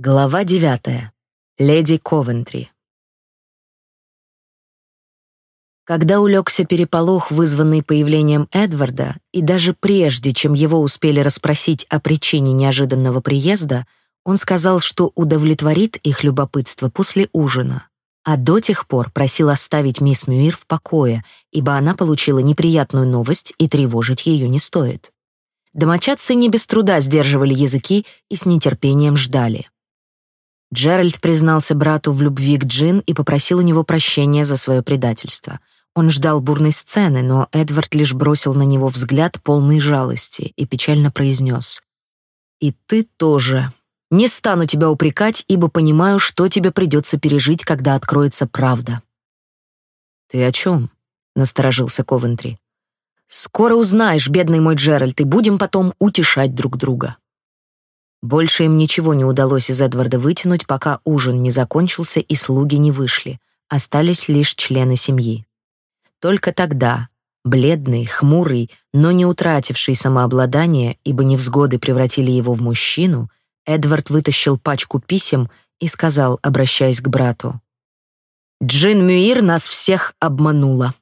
Глава девятая. Леди Ковентри. Когда улегся переполох, вызванный появлением Эдварда, и даже прежде, чем его успели расспросить о причине неожиданного приезда, он сказал, что удовлетворит их любопытство после ужина, а до тех пор просил оставить мисс Мюир в покое, ибо она получила неприятную новость и тревожить ее не стоит. Домочадцы не без труда сдерживали языки и с нетерпением ждали. Джеральд признался брату в любви к Джин и попросил у него прощения за свое предательство. Он ждал бурной сцены, но Эдвард лишь бросил на него взгляд полный жалости и печально произнес. «И ты тоже. Не стану тебя упрекать, ибо понимаю, что тебе придется пережить, когда откроется правда». «Ты о чем?» — насторожился Ковентри. «Скоро узнаешь, бедный мой Джеральд, и будем потом утешать друг друга». Больше им ничего не удалось из Эдварда вытянуть, пока ужин не закончился и слуги не вышли. Остались лишь члены семьи. Только тогда, бледный, хмурый, но не утративший самообладание, ибо невзгоды превратили его в мужчину, Эдвард вытащил пачку писем и сказал, обращаясь к брату. «Джин Мюир нас всех обманула.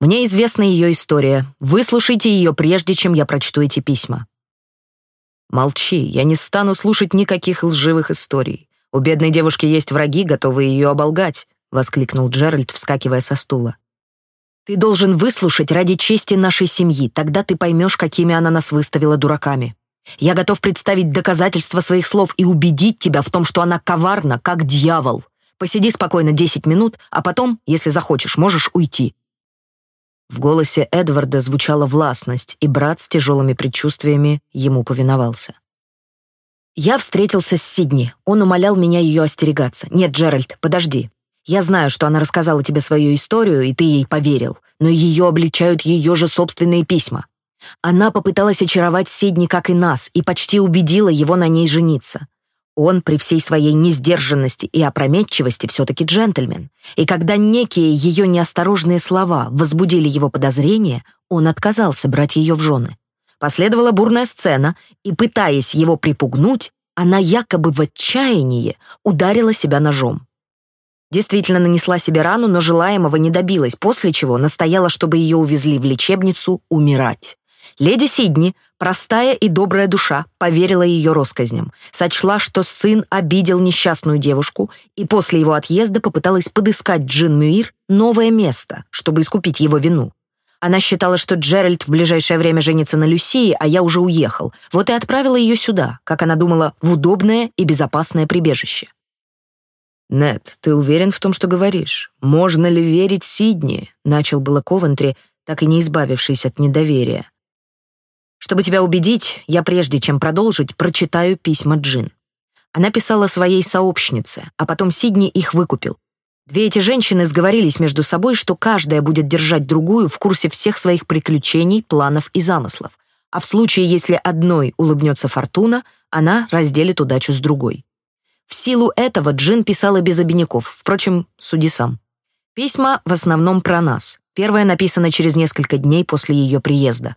Мне известна ее история. Выслушайте ее, прежде чем я прочту эти письма. «Молчи, я не стану слушать никаких лживых историй. У бедной девушки есть враги, готовые ее оболгать», — воскликнул Джеральд, вскакивая со стула. «Ты должен выслушать ради чести нашей семьи, тогда ты поймешь, какими она нас выставила дураками. Я готов представить доказательства своих слов и убедить тебя в том, что она коварна, как дьявол. Посиди спокойно десять минут, а потом, если захочешь, можешь уйти. В голосе Эдварда звучала властность, и брат с тяжелыми предчувствиями ему повиновался. «Я встретился с Сидни. Он умолял меня ее остерегаться. Нет, Джеральд, подожди. Я знаю, что она рассказала тебе свою историю, и ты ей поверил, но ее обличают ее же собственные письма. Она попыталась очаровать Сидни, как и нас, и почти убедила его на ней жениться. Он при всей своей несдержанности и опрометчивости все-таки джентльмен, и когда некие ее неосторожные слова возбудили его подозрения, он отказался брать ее в жены. Последовала бурная сцена, и, пытаясь его припугнуть, она якобы в отчаянии ударила себя ножом. Действительно нанесла себе рану, но желаемого не добилась, после чего настояла, чтобы ее увезли в лечебницу умирать. Леди Сидни, простая и добрая душа, поверила ее россказням, сочла, что сын обидел несчастную девушку и после его отъезда попыталась подыскать Джин Мюир новое место, чтобы искупить его вину. Она считала, что Джеральд в ближайшее время женится на Люсии, а я уже уехал. Вот и отправила ее сюда, как она думала, в удобное и безопасное прибежище. «Нет, ты уверен в том, что говоришь? Можно ли верить Сидни?» — начал было Ковентри, так и не избавившись от недоверия. Чтобы тебя убедить, я прежде чем продолжить, прочитаю письма Джин. Она писала своей сообщнице, а потом Сидни их выкупил. Две эти женщины сговорились между собой, что каждая будет держать другую в курсе всех своих приключений, планов и замыслов. А в случае, если одной улыбнется фортуна, она разделит удачу с другой. В силу этого Джин писала без обиняков, впрочем, суди сам. Письма в основном про нас. Первое написано через несколько дней после ее приезда.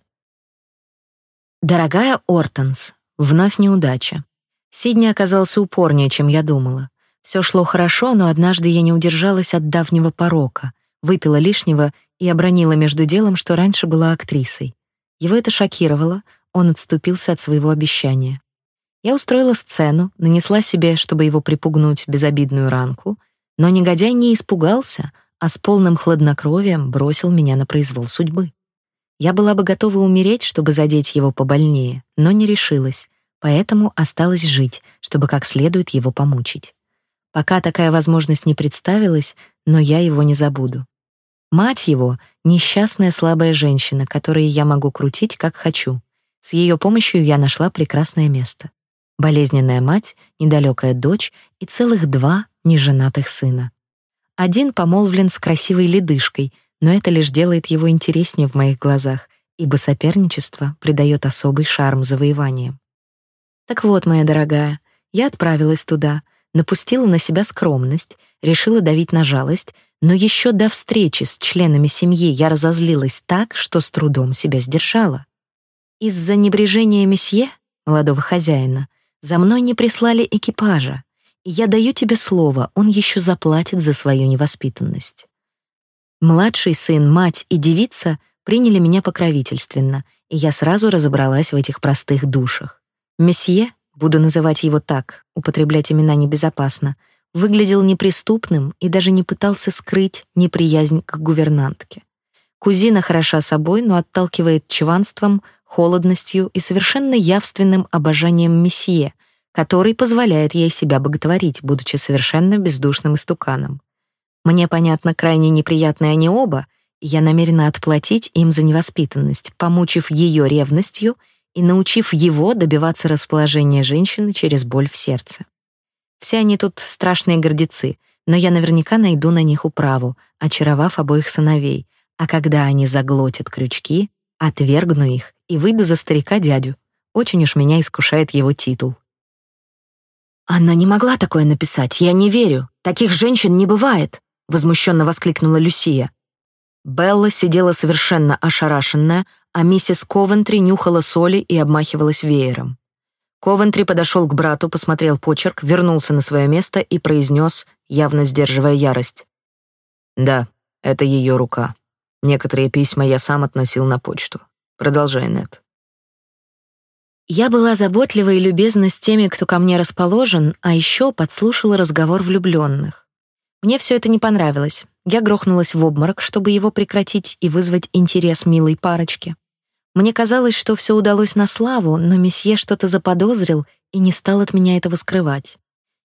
Дорогая Ортонс, вновь неудача. Сидни оказался упорнее, чем я думала. Все шло хорошо, но однажды я не удержалась от давнего порока, выпила лишнего и обронила между делом, что раньше была актрисой. Его это шокировало, он отступился от своего обещания. Я устроила сцену, нанесла себе, чтобы его припугнуть, безобидную ранку, но негодяй не испугался, а с полным хладнокровием бросил меня на произвол судьбы. Я была бы готова умереть, чтобы задеть его побольнее, но не решилась, поэтому осталась жить, чтобы как следует его помучить. Пока такая возможность не представилась, но я его не забуду. Мать его — несчастная слабая женщина, которой я могу крутить, как хочу. С ее помощью я нашла прекрасное место. Болезненная мать, недалекая дочь и целых два неженатых сына. Один помолвлен с красивой ледышкой — но это лишь делает его интереснее в моих глазах, ибо соперничество придает особый шарм завоеваниям. Так вот, моя дорогая, я отправилась туда, напустила на себя скромность, решила давить на жалость, но еще до встречи с членами семьи я разозлилась так, что с трудом себя сдержала. Из-за небрежения месье, молодого хозяина, за мной не прислали экипажа, И я даю тебе слово, он еще заплатит за свою невоспитанность. Младший сын, мать и девица приняли меня покровительственно, и я сразу разобралась в этих простых душах. Месье, буду называть его так, употреблять имена небезопасно, выглядел неприступным и даже не пытался скрыть неприязнь к гувернантке. Кузина хороша собой, но отталкивает чванством, холодностью и совершенно явственным обожанием месье, который позволяет ей себя боготворить, будучи совершенно бездушным истуканом. Мне, понятно, крайне неприятны они оба, и я намерена отплатить им за невоспитанность, помучив ее ревностью и научив его добиваться расположения женщины через боль в сердце. Все они тут страшные гордецы, но я наверняка найду на них управу, очаровав обоих сыновей, а когда они заглотят крючки, отвергну их и выйду за старика-дядю. Очень уж меня искушает его титул. «Она не могла такое написать, я не верю. Таких женщин не бывает!» — возмущенно воскликнула Люсия. Белла сидела совершенно ошарашенная, а миссис Ковентри нюхала соли и обмахивалась веером. Ковентри подошел к брату, посмотрел почерк, вернулся на свое место и произнес, явно сдерживая ярость. «Да, это ее рука». Некоторые письма я сам относил на почту. Продолжай, Нет. Я была заботлива и любезна с теми, кто ко мне расположен, а еще подслушала разговор влюбленных. Мне все это не понравилось. Я грохнулась в обморок, чтобы его прекратить и вызвать интерес милой парочки. Мне казалось, что все удалось на славу, но месье что-то заподозрил и не стал от меня этого скрывать.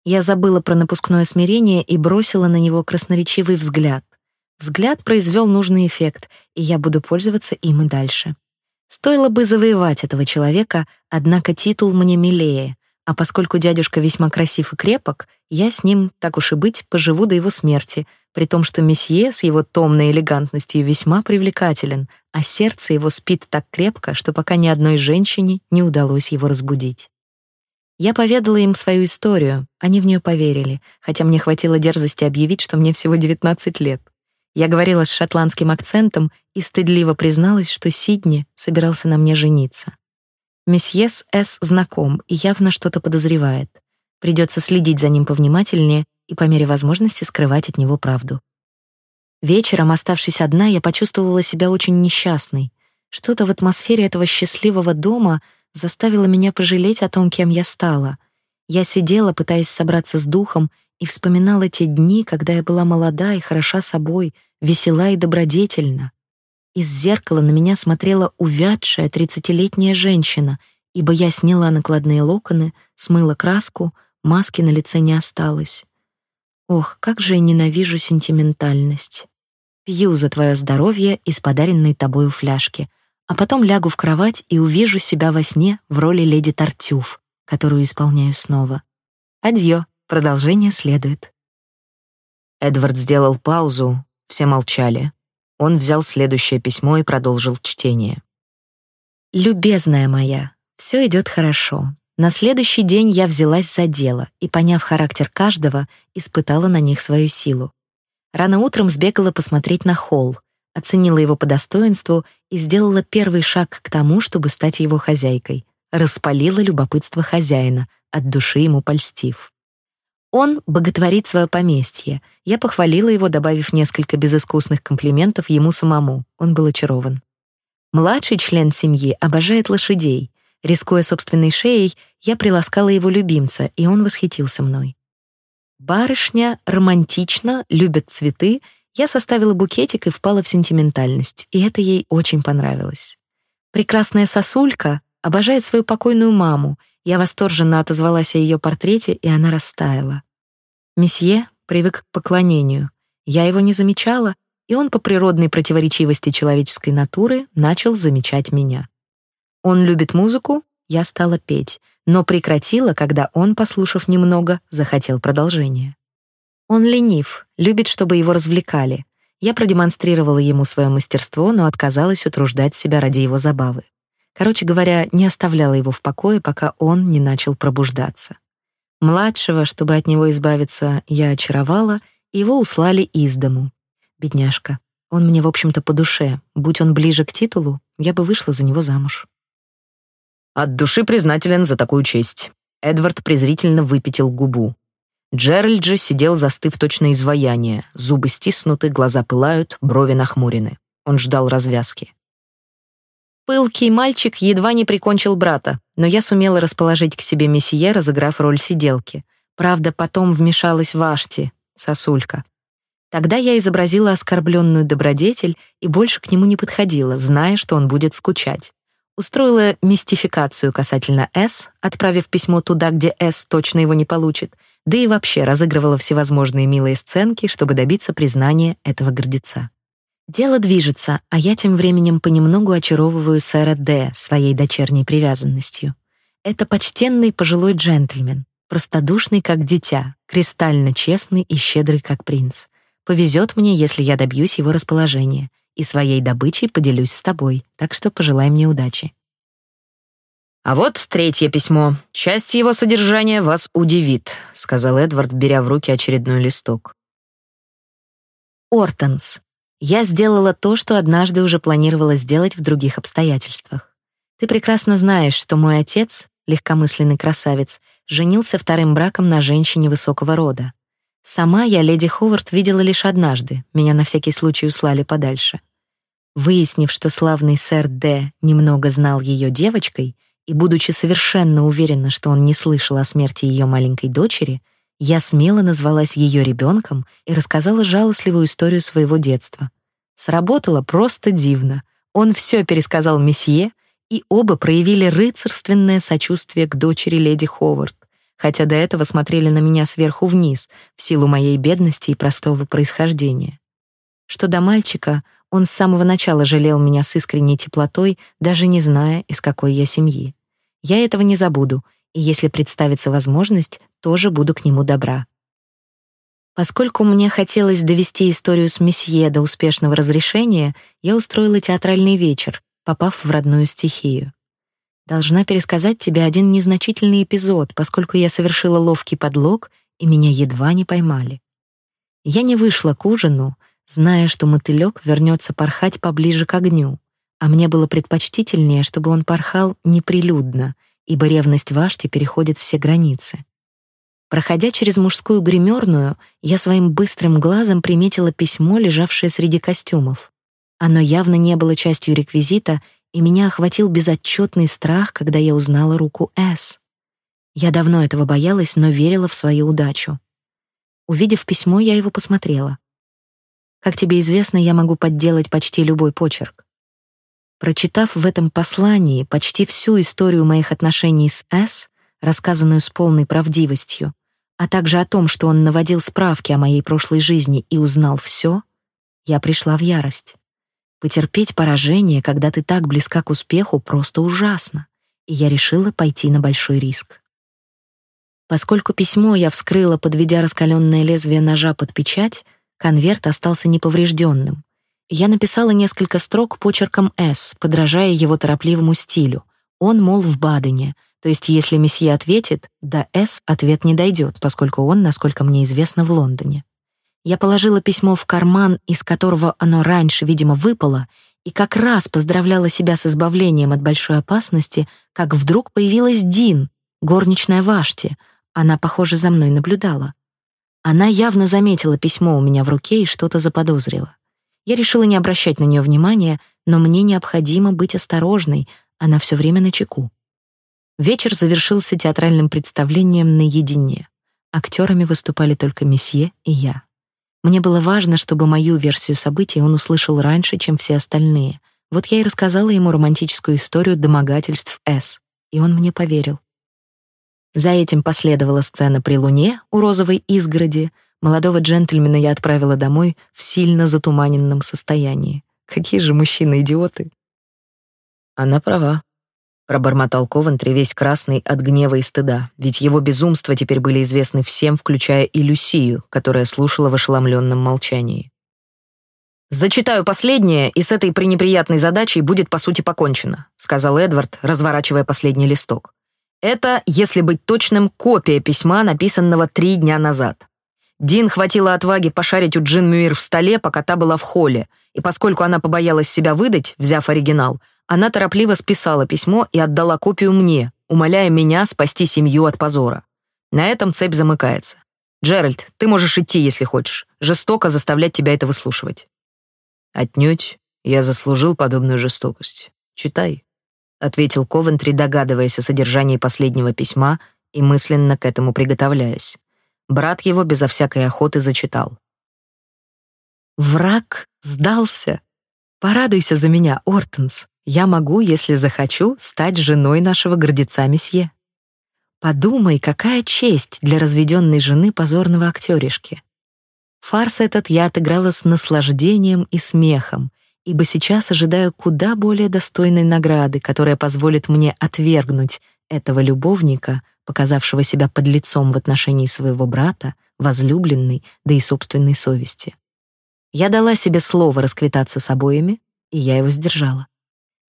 Я забыла про напускное смирение и бросила на него красноречивый взгляд. Взгляд произвел нужный эффект, и я буду пользоваться им и дальше. Стоило бы завоевать этого человека, однако титул мне милее, а поскольку дядюшка весьма красив и крепок, я с ним, так уж и быть, поживу до его смерти, при том, что месье с его томной элегантностью весьма привлекателен, а сердце его спит так крепко, что пока ни одной женщине не удалось его разбудить. Я поведала им свою историю, они в нее поверили, хотя мне хватило дерзости объявить, что мне всего 19 лет. Я говорила с шотландским акцентом и стыдливо призналась, что Сидни собирался на мне жениться. Месье с С знаком и явно что-то подозревает. Придется следить за ним повнимательнее и по мере возможности скрывать от него правду. Вечером, оставшись одна, я почувствовала себя очень несчастной. Что-то в атмосфере этого счастливого дома заставило меня пожалеть о том, кем я стала. Я сидела, пытаясь собраться с духом, и вспоминала те дни, когда я была молода и хороша собой, весела и добродетельна. Из зеркала на меня смотрела увядшая тридцатилетняя женщина, ибо я сняла накладные локоны, смыла краску, маски на лице не осталось. Ох, как же я ненавижу сентиментальность. Пью за твое здоровье из подаренной тобою фляжки, а потом лягу в кровать и увижу себя во сне в роли леди Тартюф, которую исполняю снова. Адьё. Продолжение следует. Эдвард сделал паузу, все молчали. Он взял следующее письмо и продолжил чтение. «Любезная моя, все идет хорошо. На следующий день я взялась за дело и, поняв характер каждого, испытала на них свою силу. Рано утром сбегала посмотреть на холл, оценила его по достоинству и сделала первый шаг к тому, чтобы стать его хозяйкой. Распалила любопытство хозяина, от души ему польстив. Он боготворит свое поместье. Я похвалила его, добавив несколько безыскусных комплиментов ему самому. Он был очарован. Младший член семьи обожает лошадей. Рискуя собственной шеей, я приласкала его любимца, и он восхитился мной. Барышня романтично, любит цветы. Я составила букетик и впала в сентиментальность, и это ей очень понравилось. Прекрасная сосулька обожает свою покойную маму я восторженно отозвалась о ее портрете, и она растаяла. Месье привык к поклонению. Я его не замечала, и он по природной противоречивости человеческой натуры начал замечать меня. Он любит музыку, я стала петь, но прекратила, когда он, послушав немного, захотел продолжения. Он ленив, любит, чтобы его развлекали. Я продемонстрировала ему свое мастерство, но отказалась утруждать себя ради его забавы. Короче говоря, не оставляла его в покое, пока он не начал пробуждаться. Младшего, чтобы от него избавиться, я очаровала, и его услали из дому. Бедняжка. Он мне, в общем-то, по душе. Будь он ближе к титулу, я бы вышла за него замуж. От души признателен за такую честь. Эдвард презрительно выпятил губу. Джеральд же сидел застыв точно изваяние, зубы стиснуты, глаза пылают, брови нахмурены. Он ждал развязки. Пылкий мальчик едва не прикончил брата, но я сумела расположить к себе месье, разыграв роль сиделки. Правда, потом вмешалась Вашти, сосулька. Тогда я изобразила оскорбленную добродетель и больше к нему не подходила, зная, что он будет скучать. Устроила мистификацию касательно «С», отправив письмо туда, где «С» точно его не получит, да и вообще разыгрывала всевозможные милые сценки, чтобы добиться признания этого гордеца. Дело движется, а я тем временем понемногу очаровываю сэра Д. своей дочерней привязанностью. Это почтенный пожилой джентльмен, простодушный как дитя, кристально честный и щедрый как принц. Повезет мне, если я добьюсь его расположения, и своей добычей поделюсь с тобой, так что пожелай мне удачи. «А вот третье письмо. Часть его содержания вас удивит», — сказал Эдвард, беря в руки очередной листок. Ортонс. Я сделала то, что однажды уже планировала сделать в других обстоятельствах. Ты прекрасно знаешь, что мой отец, легкомысленный красавец, женился вторым браком на женщине высокого рода. Сама я леди Ховард видела лишь однажды, меня на всякий случай услали подальше. Выяснив, что славный сэр Д. немного знал ее девочкой, и будучи совершенно уверена, что он не слышал о смерти ее маленькой дочери, я смело назвалась ее ребенком и рассказала жалостливую историю своего детства. Сработало просто дивно. Он все пересказал месье, и оба проявили рыцарственное сочувствие к дочери леди Ховард, хотя до этого смотрели на меня сверху вниз, в силу моей бедности и простого происхождения. Что до мальчика, он с самого начала жалел меня с искренней теплотой, даже не зная, из какой я семьи. Я этого не забуду, и если представится возможность, тоже буду к нему добра. Поскольку мне хотелось довести историю с месье до успешного разрешения, я устроила театральный вечер, попав в родную стихию. Должна пересказать тебе один незначительный эпизод, поскольку я совершила ловкий подлог, и меня едва не поймали. Я не вышла к ужину, зная, что мотылёк вернется порхать поближе к огню, а мне было предпочтительнее, чтобы он порхал неприлюдно, ибо ревность Вашти переходит все границы. Проходя через мужскую гримерную, я своим быстрым глазом приметила письмо, лежавшее среди костюмов. Оно явно не было частью реквизита, и меня охватил безотчетный страх, когда я узнала руку С. Я давно этого боялась, но верила в свою удачу. Увидев письмо, я его посмотрела. Как тебе известно, я могу подделать почти любой почерк. Прочитав в этом послании почти всю историю моих отношений с С, рассказанную с полной правдивостью, а также о том, что он наводил справки о моей прошлой жизни и узнал все, я пришла в ярость. Потерпеть поражение, когда ты так близка к успеху, просто ужасно, и я решила пойти на большой риск. Поскольку письмо я вскрыла, подведя раскаленное лезвие ножа под печать, конверт остался неповрежденным, я написала несколько строк почерком «С», подражая его торопливому стилю. Он, мол, в Бадене, то есть если месье ответит, до «С» ответ не дойдет, поскольку он, насколько мне известно, в Лондоне. Я положила письмо в карман, из которого оно раньше, видимо, выпало, и как раз поздравляла себя с избавлением от большой опасности, как вдруг появилась Дин, горничная Вашти. Она, похоже, за мной наблюдала. Она явно заметила письмо у меня в руке и что-то заподозрила. Я решила не обращать на нее внимания, но мне необходимо быть осторожной, она все время на чеку. Вечер завершился театральным представлением наедине. Актерами выступали только месье и я. Мне было важно, чтобы мою версию событий он услышал раньше, чем все остальные. Вот я и рассказала ему романтическую историю домогательств С, и он мне поверил. За этим последовала сцена при луне у розовой изгороди, Молодого джентльмена я отправила домой в сильно затуманенном состоянии. Какие же мужчины-идиоты. Она права, пробормотал Ковентри весь красный от гнева и стыда, ведь его безумства теперь были известны всем, включая и Люсию, которая слушала в ошеломленном молчании. «Зачитаю последнее, и с этой пренеприятной задачей будет, по сути, покончено», сказал Эдвард, разворачивая последний листок. «Это, если быть точным, копия письма, написанного три дня назад. Дин хватило отваги пошарить у Джин Мюир в столе, пока та была в холле, и поскольку она побоялась себя выдать, взяв оригинал, она торопливо списала письмо и отдала копию мне, умоляя меня спасти семью от позора. На этом цепь замыкается. Джеральд, ты можешь идти, если хочешь. Жестоко заставлять тебя это выслушивать». «Отнюдь. Я заслужил подобную жестокость. Читай», — ответил Ковентри, догадываясь о содержании последнего письма и мысленно к этому приготовляясь. Брат его безо всякой охоты зачитал. «Враг сдался. Порадуйся за меня, Ортенс. Я могу, если захочу, стать женой нашего гордеца месье. Подумай, какая честь для разведенной жены позорного актеришки. Фарс этот я отыграла с наслаждением и смехом, ибо сейчас ожидаю куда более достойной награды, которая позволит мне отвергнуть этого любовника, показавшего себя под лицом в отношении своего брата, возлюбленной, да и собственной совести. Я дала себе слово расквитаться с обоими, и я его сдержала.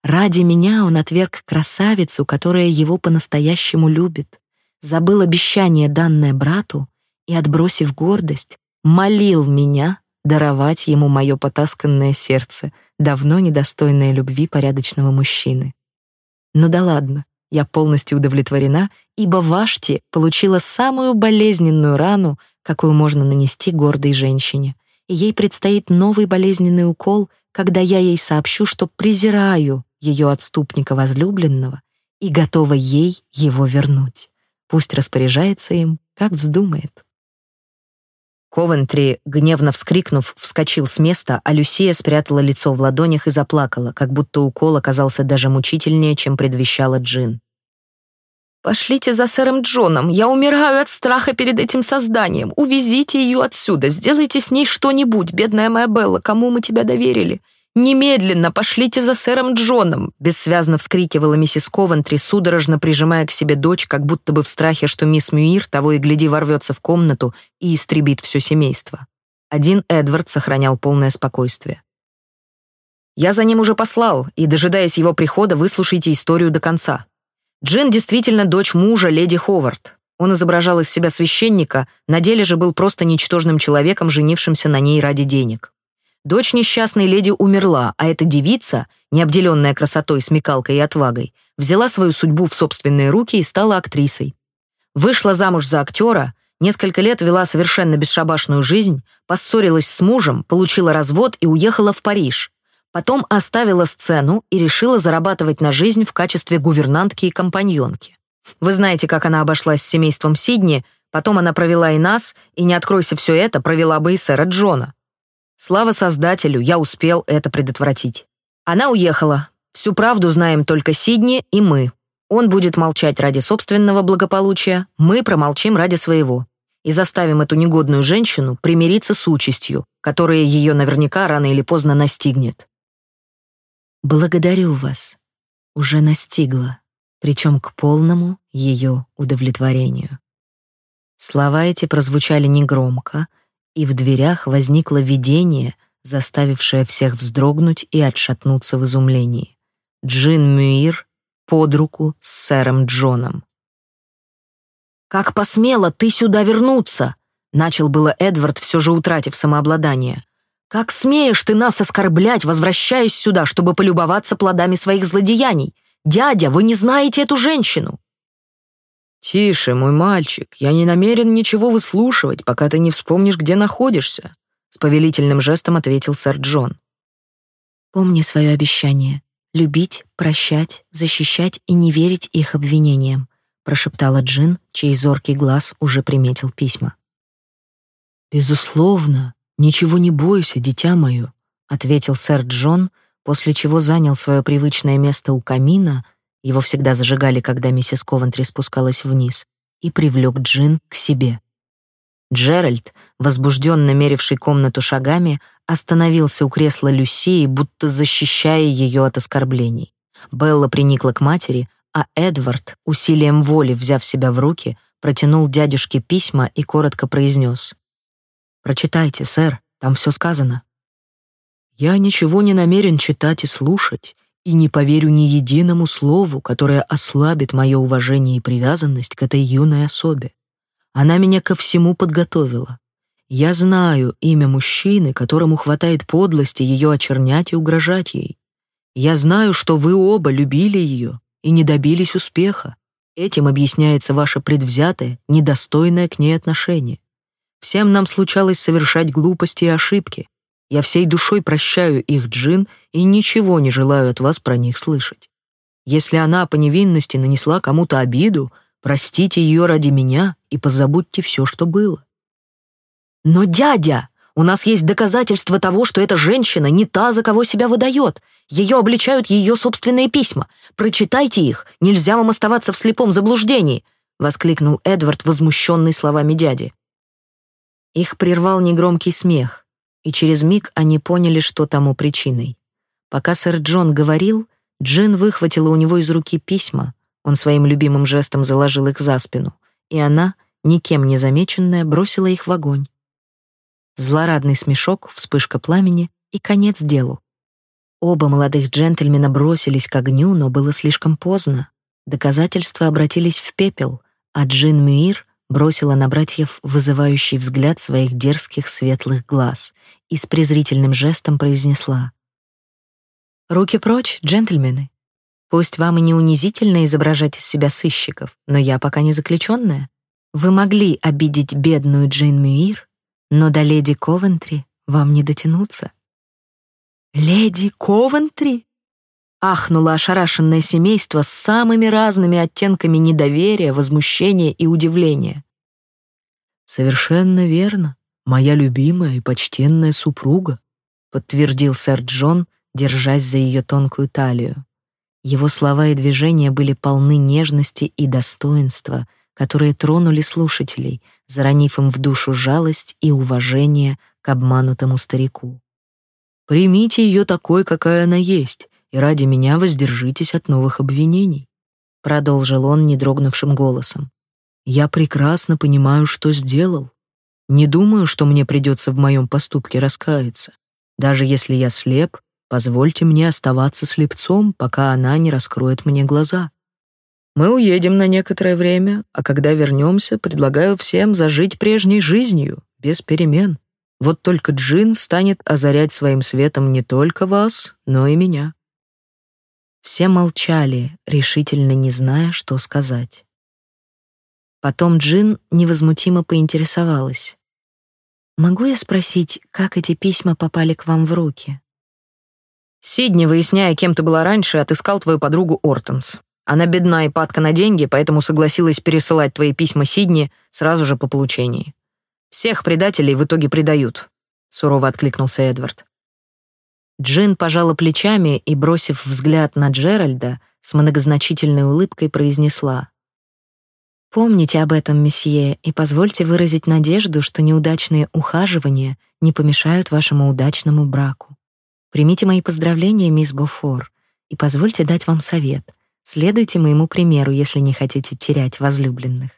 Ради меня он отверг красавицу, которая его по-настоящему любит забыл обещание, данное брату, и, отбросив гордость, молил меня даровать ему мое потасканное сердце, давно недостойное любви порядочного мужчины. Ну да ладно, я полностью удовлетворена, ибо Вашти получила самую болезненную рану, какую можно нанести гордой женщине, и ей предстоит новый болезненный укол, когда я ей сообщу, что презираю ее отступника возлюбленного и готова ей его вернуть. Пусть распоряжается им, как вздумает. Ковентри, гневно вскрикнув, вскочил с места, а Люсия спрятала лицо в ладонях и заплакала, как будто укол оказался даже мучительнее, чем предвещала Джин. «Пошлите за сэром Джоном, я умираю от страха перед этим созданием. Увезите ее отсюда, сделайте с ней что-нибудь, бедная моя Белла, кому мы тебя доверили. «Немедленно пошлите за сэром Джоном!» бессвязно вскрикивала миссис Ковентри, судорожно прижимая к себе дочь, как будто бы в страхе, что мисс Мюир того и гляди ворвется в комнату и истребит все семейство. Один Эдвард сохранял полное спокойствие. «Я за ним уже послал, и, дожидаясь его прихода, выслушайте историю до конца. Джин действительно дочь мужа, леди Ховард. Он изображал из себя священника, на деле же был просто ничтожным человеком, женившимся на ней ради денег. Дочь несчастной леди умерла, а эта девица, необделенная красотой, смекалкой и отвагой, взяла свою судьбу в собственные руки и стала актрисой. Вышла замуж за актера, несколько лет вела совершенно бесшабашную жизнь, поссорилась с мужем, получила развод и уехала в Париж. Потом оставила сцену и решила зарабатывать на жизнь в качестве гувернантки и компаньонки. Вы знаете, как она обошлась с семейством Сидни, потом она провела и нас, и не откройся все это, провела бы и сэра Джона. Слава Создателю, я успел это предотвратить. Она уехала. Всю правду знаем только Сидни и мы. Он будет молчать ради собственного благополучия, мы промолчим ради своего. И заставим эту негодную женщину примириться с участью, которая ее наверняка рано или поздно настигнет. Благодарю вас. Уже настигла, причем к полному ее удовлетворению. Слова эти прозвучали негромко, и в дверях возникло видение, заставившее всех вздрогнуть и отшатнуться в изумлении. Джин Мюир под руку с сэром Джоном. «Как посмела ты сюда вернуться?» — начал было Эдвард, все же утратив самообладание. «Как смеешь ты нас оскорблять, возвращаясь сюда, чтобы полюбоваться плодами своих злодеяний? Дядя, вы не знаете эту женщину!» «Тише, мой мальчик, я не намерен ничего выслушивать, пока ты не вспомнишь, где находишься», с повелительным жестом ответил сэр Джон. «Помни свое обещание — любить, прощать, защищать и не верить их обвинениям», прошептала Джин, чей зоркий глаз уже приметил письма. «Безусловно, ничего не бойся, дитя мое», ответил сэр Джон, после чего занял свое привычное место у камина его всегда зажигали, когда миссис Ковентри спускалась вниз, и привлек Джин к себе. Джеральд, возбужденно меривший комнату шагами, остановился у кресла Люсии, будто защищая ее от оскорблений. Белла приникла к матери, а Эдвард, усилием воли взяв себя в руки, протянул дядюшке письма и коротко произнес. «Прочитайте, сэр, там все сказано». «Я ничего не намерен читать и слушать и не поверю ни единому слову, которое ослабит мое уважение и привязанность к этой юной особе. Она меня ко всему подготовила. Я знаю имя мужчины, которому хватает подлости ее очернять и угрожать ей. Я знаю, что вы оба любили ее и не добились успеха. Этим объясняется ваше предвзятое, недостойное к ней отношение. Всем нам случалось совершать глупости и ошибки. Я всей душой прощаю их, Джин, и ничего не желаю от вас про них слышать. Если она по невинности нанесла кому-то обиду, простите ее ради меня и позабудьте все, что было. Но, дядя, у нас есть доказательства того, что эта женщина не та, за кого себя выдает. Ее обличают ее собственные письма. Прочитайте их, нельзя вам оставаться в слепом заблуждении», — воскликнул Эдвард, возмущенный словами дяди. Их прервал негромкий смех, и через миг они поняли, что тому причиной. Пока сэр Джон говорил, Джин выхватила у него из руки письма, он своим любимым жестом заложил их за спину, и она, никем не замеченная, бросила их в огонь. Злорадный смешок, вспышка пламени и конец делу. Оба молодых джентльмена бросились к огню, но было слишком поздно. Доказательства обратились в пепел, а Джин Мюир бросила на братьев вызывающий взгляд своих дерзких светлых глаз и с презрительным жестом произнесла. «Руки прочь, джентльмены. Пусть вам и не унизительно изображать из себя сыщиков, но я пока не заключенная. Вы могли обидеть бедную Джин Мюир, но до леди Ковентри вам не дотянуться». «Леди Ковентри?» Ахнуло ошарашенное семейство с самыми разными оттенками недоверия, возмущения и удивления. «Совершенно верно, моя любимая и почтенная супруга», подтвердил сэр Джон, держась за ее тонкую талию. Его слова и движения были полны нежности и достоинства, которые тронули слушателей, заронив им в душу жалость и уважение к обманутому старику. «Примите ее такой, какая она есть, и ради меня воздержитесь от новых обвинений», продолжил он недрогнувшим голосом. «Я прекрасно понимаю, что сделал. Не думаю, что мне придется в моем поступке раскаяться. Даже если я слеп, позвольте мне оставаться слепцом, пока она не раскроет мне глаза. Мы уедем на некоторое время, а когда вернемся, предлагаю всем зажить прежней жизнью, без перемен. Вот только Джин станет озарять своим светом не только вас, но и меня. Все молчали, решительно не зная, что сказать. Потом Джин невозмутимо поинтересовалась. «Могу я спросить, как эти письма попали к вам в руки?» «Сидни, выясняя, кем ты была раньше, отыскал твою подругу Ортонс. Она бедна и падка на деньги, поэтому согласилась пересылать твои письма Сидни сразу же по получении. Всех предателей в итоге предают», — сурово откликнулся Эдвард. Джин пожала плечами и, бросив взгляд на Джеральда, с многозначительной улыбкой произнесла. «Помните об этом, месье, и позвольте выразить надежду, что неудачные ухаживания не помешают вашему удачному браку. Примите мои поздравления, мисс Бофор, и позвольте дать вам совет. Следуйте моему примеру, если не хотите терять возлюбленных».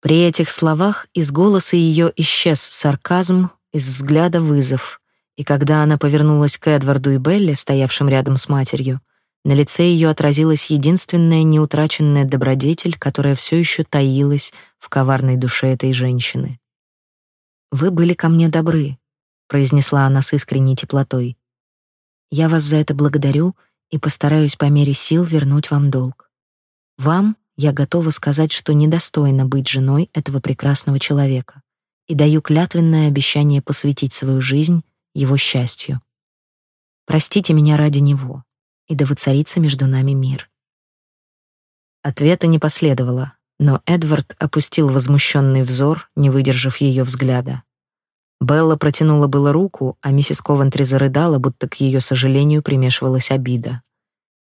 При этих словах из голоса ее исчез сарказм, из взгляда вызов — и когда она повернулась к Эдварду и Белли, стоявшим рядом с матерью, на лице ее отразилась единственная неутраченная добродетель, которая все еще таилась в коварной душе этой женщины. «Вы были ко мне добры», — произнесла она с искренней теплотой. «Я вас за это благодарю и постараюсь по мере сил вернуть вам долг. Вам я готова сказать, что недостойна быть женой этого прекрасного человека, и даю клятвенное обещание посвятить свою жизнь его счастью. Простите меня ради него, и да воцарится между нами мир. Ответа не последовало, но Эдвард опустил возмущенный взор, не выдержав ее взгляда. Белла протянула было руку, а миссис Ковентри зарыдала, будто к ее сожалению примешивалась обида.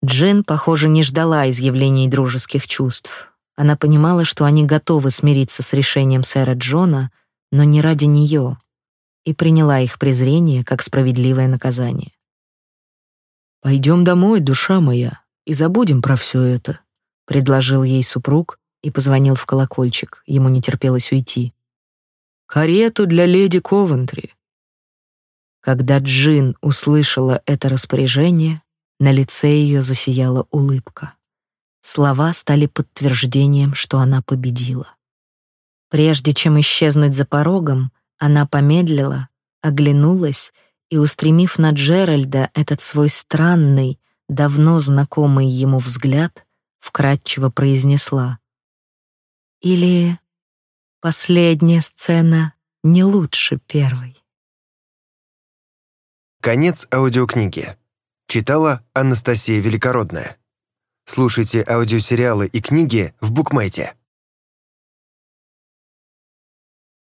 Джин, похоже, не ждала изъявлений дружеских чувств. Она понимала, что они готовы смириться с решением сэра Джона, но не ради нее, и приняла их презрение как справедливое наказание. «Пойдем домой, душа моя, и забудем про все это», — предложил ей супруг и позвонил в колокольчик, ему не терпелось уйти. «Карету для леди Ковентри». Когда Джин услышала это распоряжение, на лице ее засияла улыбка. Слова стали подтверждением, что она победила. Прежде чем исчезнуть за порогом, она помедлила, оглянулась и, устремив на Джеральда этот свой странный, давно знакомый ему взгляд, вкратчиво произнесла. «Или последняя сцена не лучше первой?» Конец аудиокниги. Читала Анастасия Великородная. Слушайте аудиосериалы и книги в Букмайте.